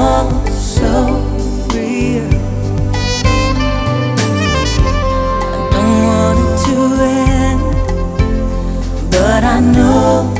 so real. I don't want it to end, but I know.